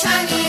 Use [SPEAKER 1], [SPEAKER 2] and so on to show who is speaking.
[SPEAKER 1] shiny